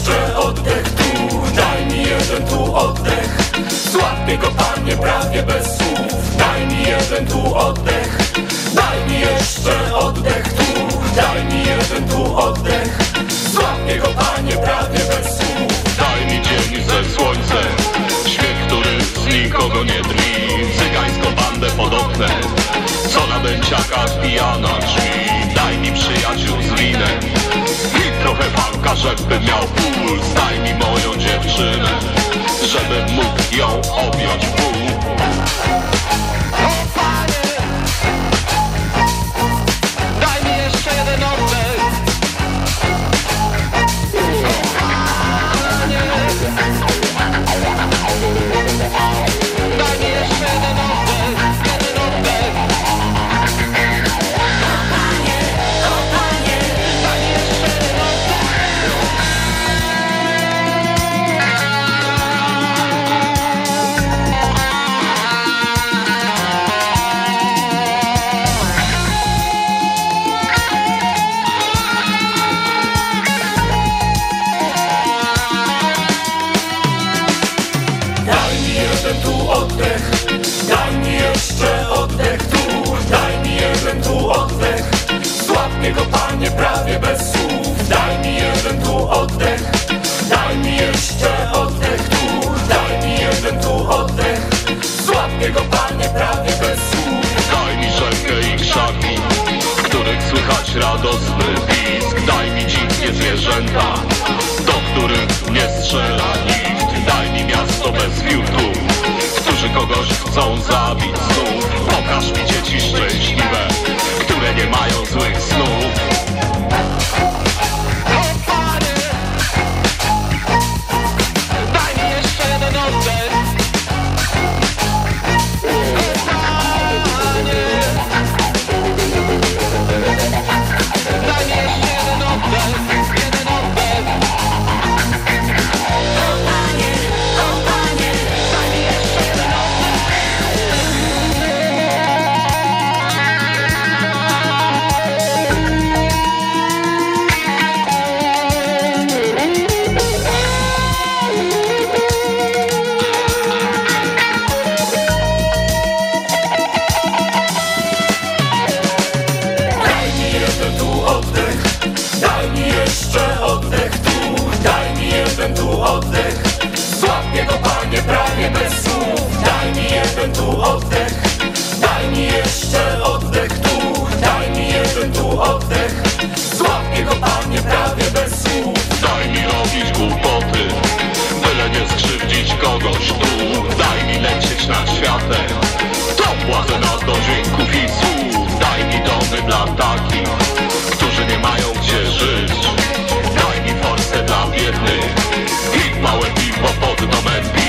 jeszcze oddech tu, daj mi jeden tu oddech. Złap mnie go panie prawie bez słów, daj mi jeden tu oddech, daj mi jeszcze oddech tu, daj mi jeden tu oddech. Złap mnie go panie prawie bez słów. Daj mi dzień ze słońcem. Śmiech, który z nikogo nie drwi. Cygańską bandę pod oknem. Co na bęciakach pijana drzwi. Daj mi przyjaciół z winem trochę walka, żebym miał puls. Daj mi moją dziewczynę Żebym mógł ją objąć w pół. Daj mi jeszcze jeden oddech Złap mnie go panie prawie bez słów, daj mi jeden tu oddech, daj mi jeszcze oddech tu, daj mi jeden tu oddech. Złap mnie go panie prawie bez słów. Daj mi rzekę i krzaki których słychać radosny pisk Daj mi dzikie zwierzęta Do których nie strzela kogoś chcą zabić znów. Pokaż mi dzieci szczęśliwe Które nie mają złych snów kogoś tu. Daj mi lecieć nad światem. To władzę nad do dźwięków i słów. Daj mi domy dla takich Którzy nie mają gdzie żyć. Daj mi forsę dla biednych I małe piwo pod domem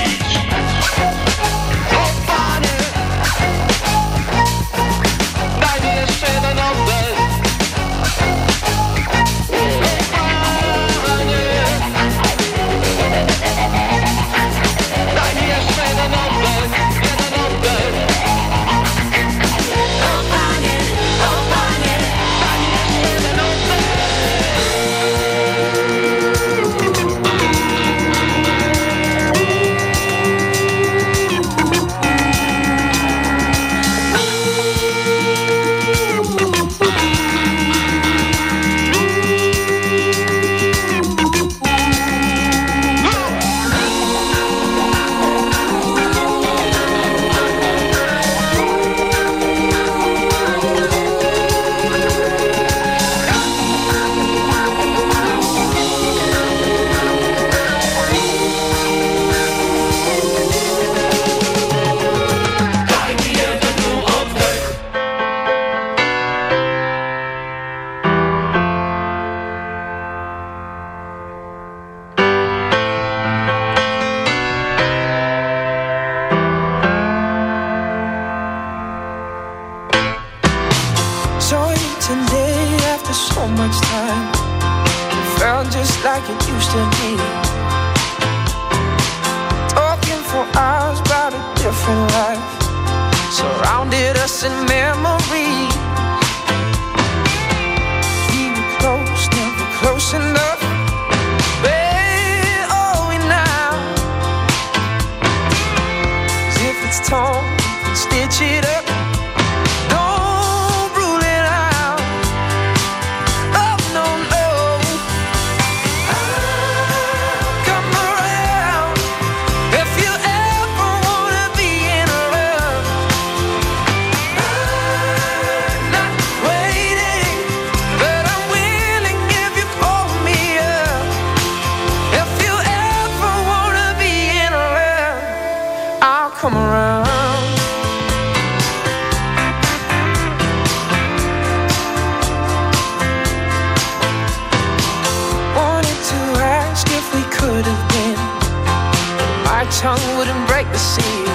come around. Wanted to ask if we could have been. My tongue wouldn't break the seal.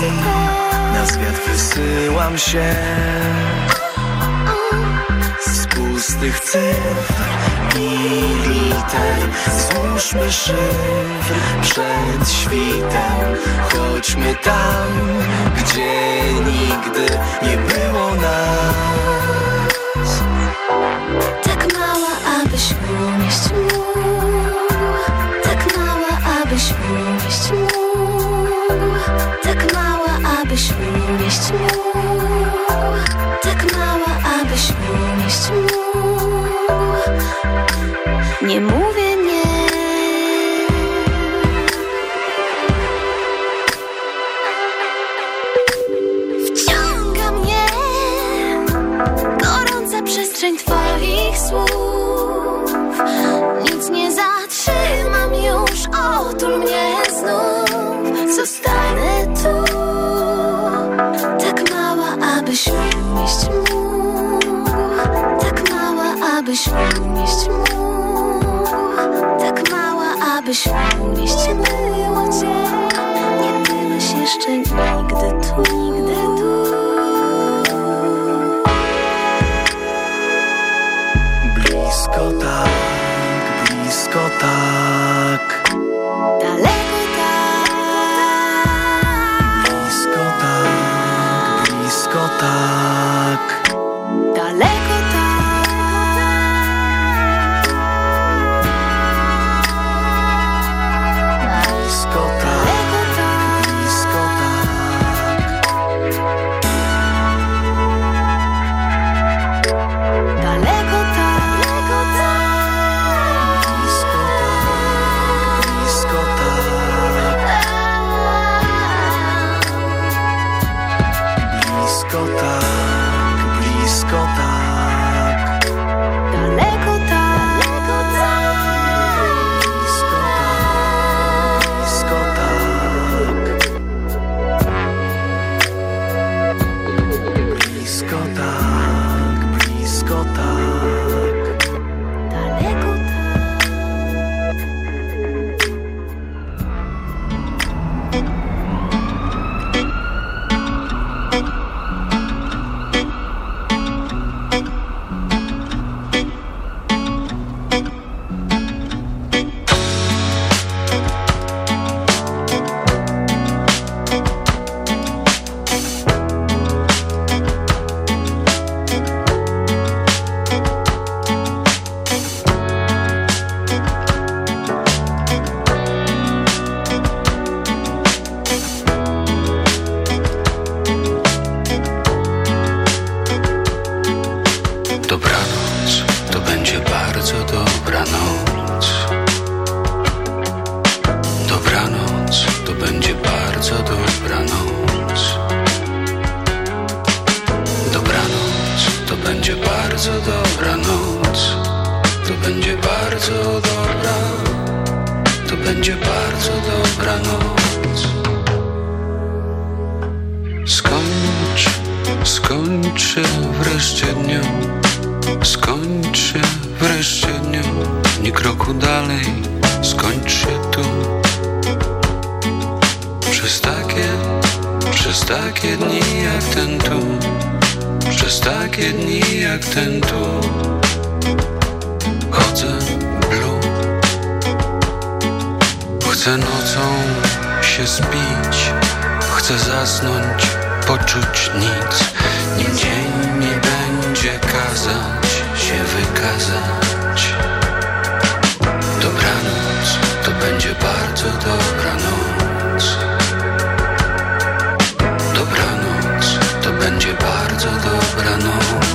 dzień Na zwiat wysyłam się. Z pustych cyfr i liter. Złóżmy szyfr przed świtem. Chodźmy tam, gdzie nigdy nie było nas. Tak mała, abyś umieść mógł Tak mała, abyś mógł abyś umieść Tak mała, abyś umieść mógł Nie mówię nie. Wciąga mnie Gorąca przestrzeń twoich słów. Nic nie zatrzymam już Otul mnie znów. Zostanę tu. umieść mógł Tak mała, abyś umieść mógł Tak mała, abyś umieść Było cię, nie byłeś jeszcze nigdy tu. nigdy przez takie dni jak ten tu, przez takie dni jak ten tu. Chodzę blue, chcę nocą się spić, chcę zasnąć, poczuć nic, nim dzień mi będzie kazać się wykazać. Dobranoc to będzie bardzo dobranoc. dobranoc.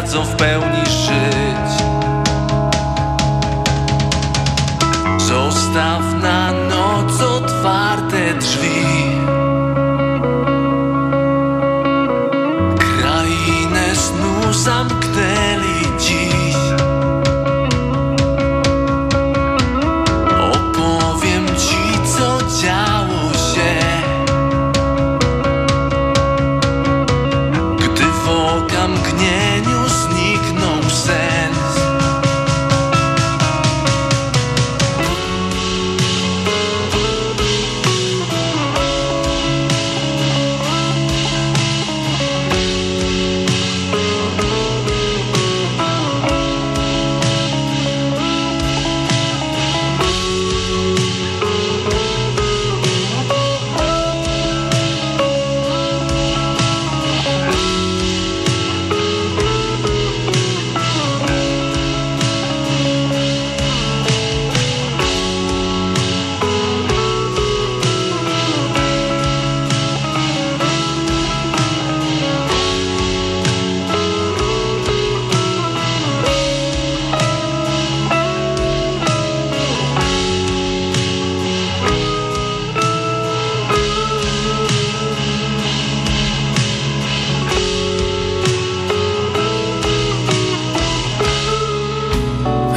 dadzą w pełni żyć. Zostaw na noc otwarte drzwi.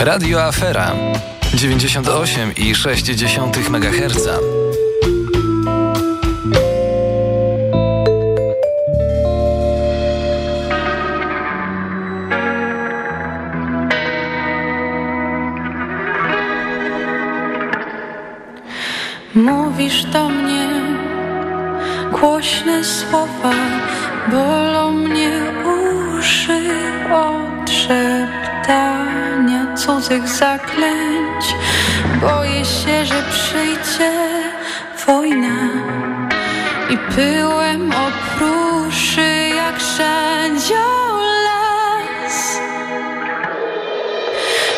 Radio Afera 98,6 MHz. Mówisz do mnie głośne słowa związek zaklęć. Boję się, że przyjdzie wojna. I pyłem opruszy jak szandział las.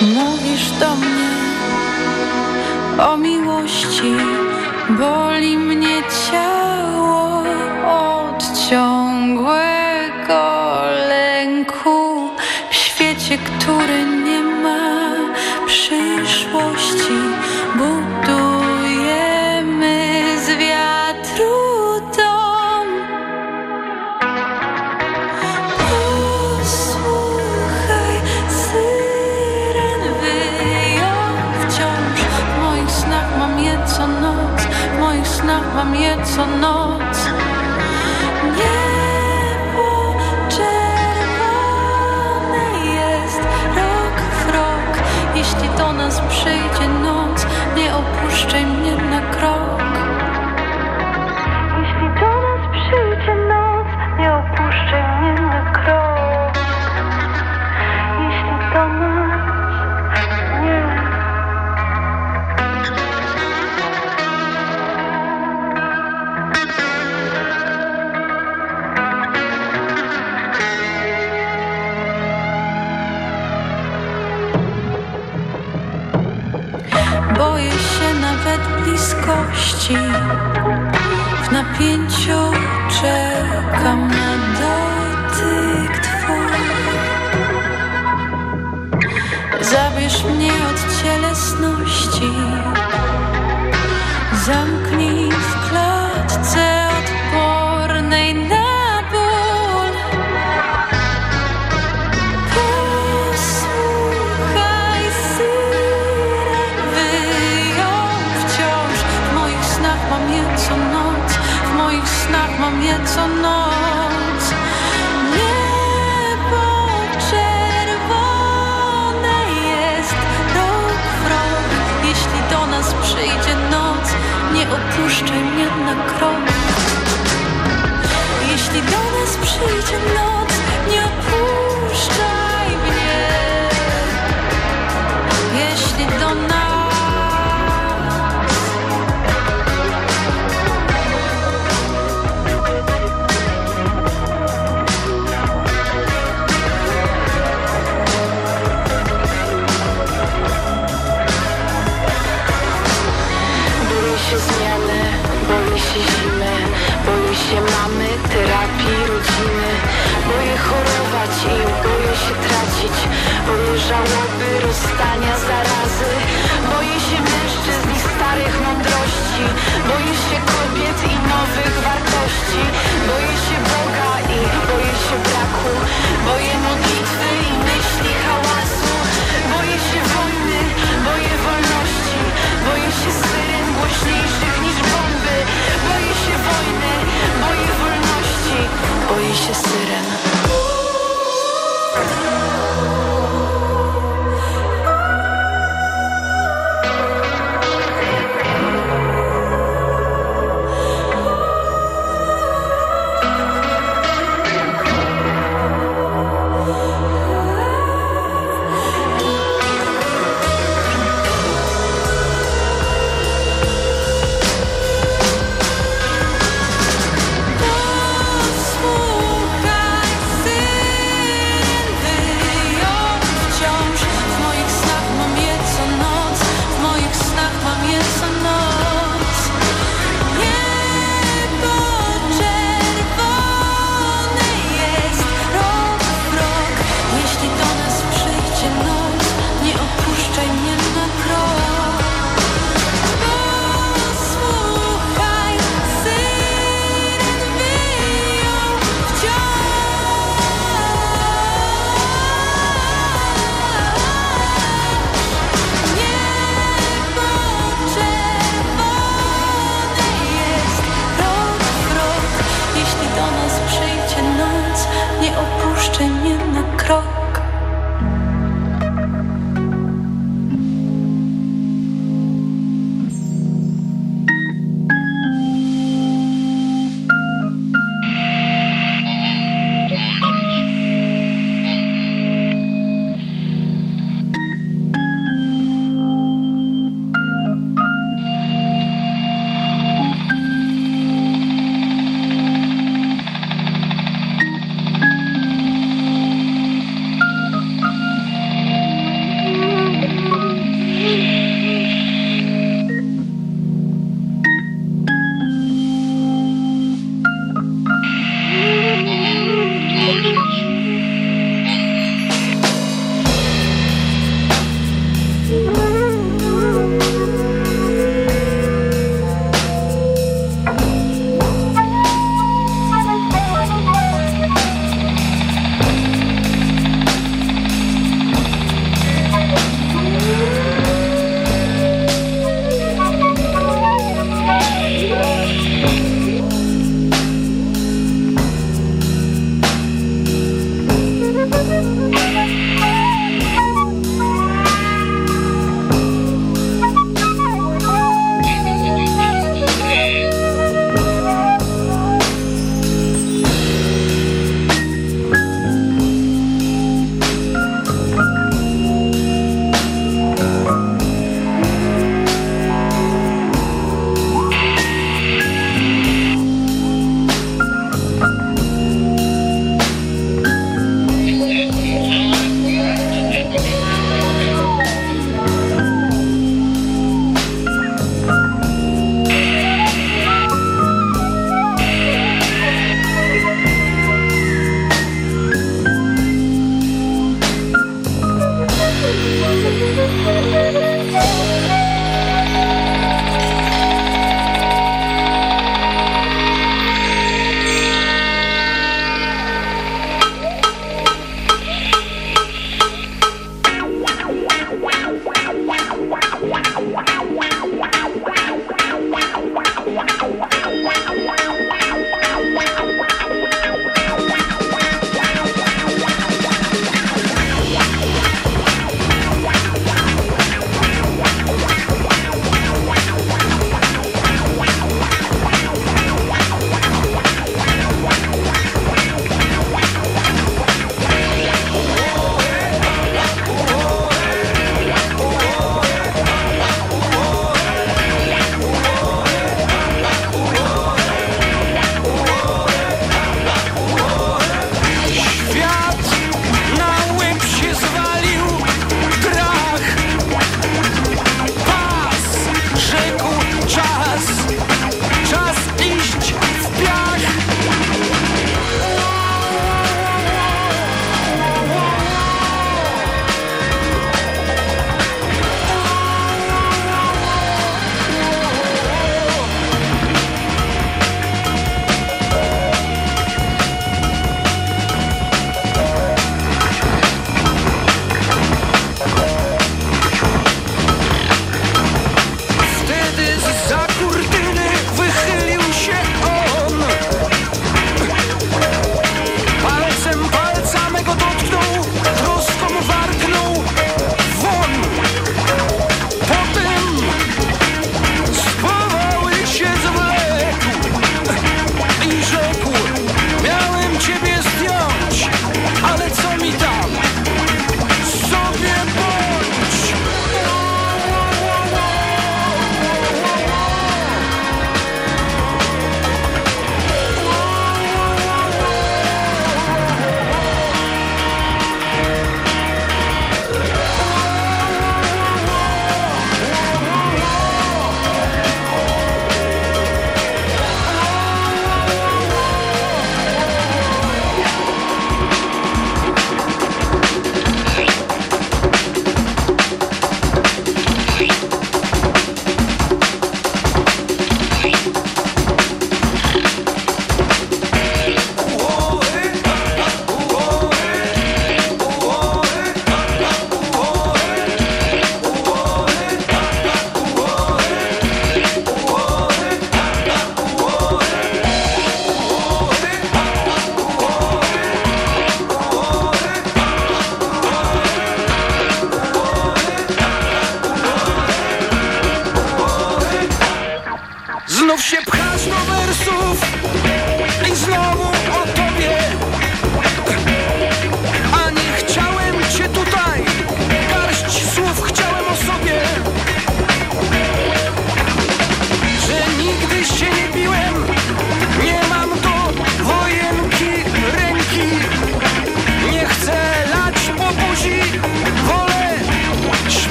Mówisz do mnie o miłości Boli Boję się mamy, terapii, rodziny. Boję chorować i boję się tracić. Boję żałoby, rozstania, zarazy. Boję się mężczyzn i starych mądrości. Boję się kobiet i nowych wartości. Boję się Boga i boję się braku. Boję modlitwy sit down.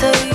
to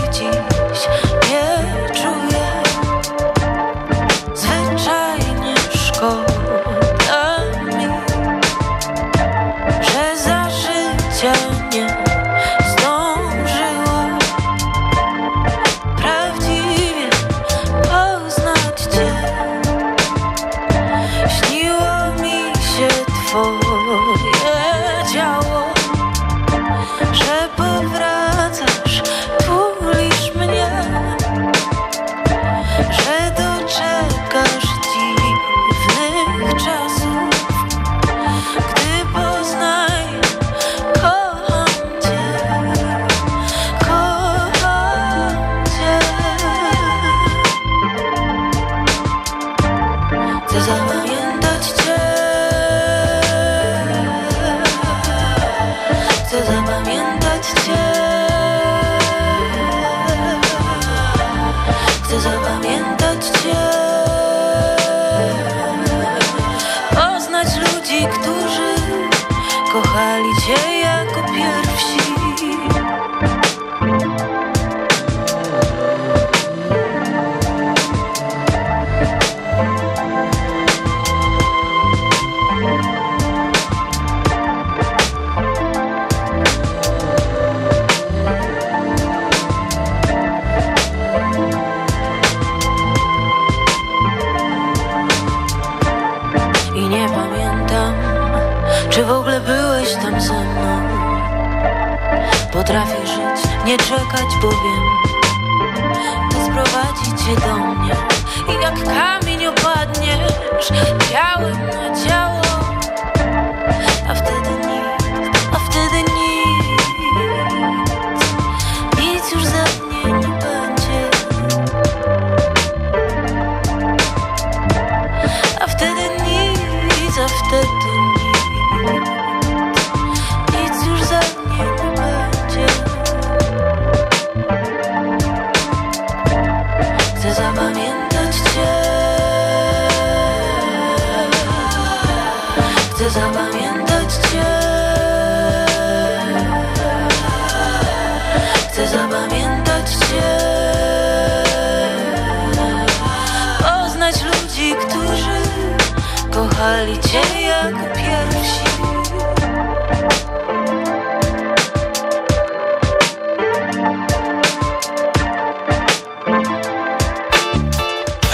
Chcę zapamiętać Cię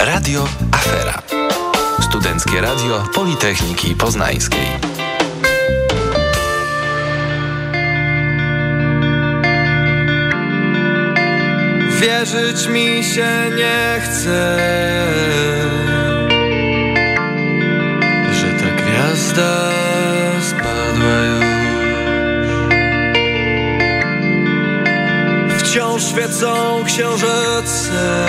Radio Afera. Studenckie Radio Politechniki Poznańskiej. wierzyć mi się nie chce. gwiazda spadła już. Wciąż świecą księżyce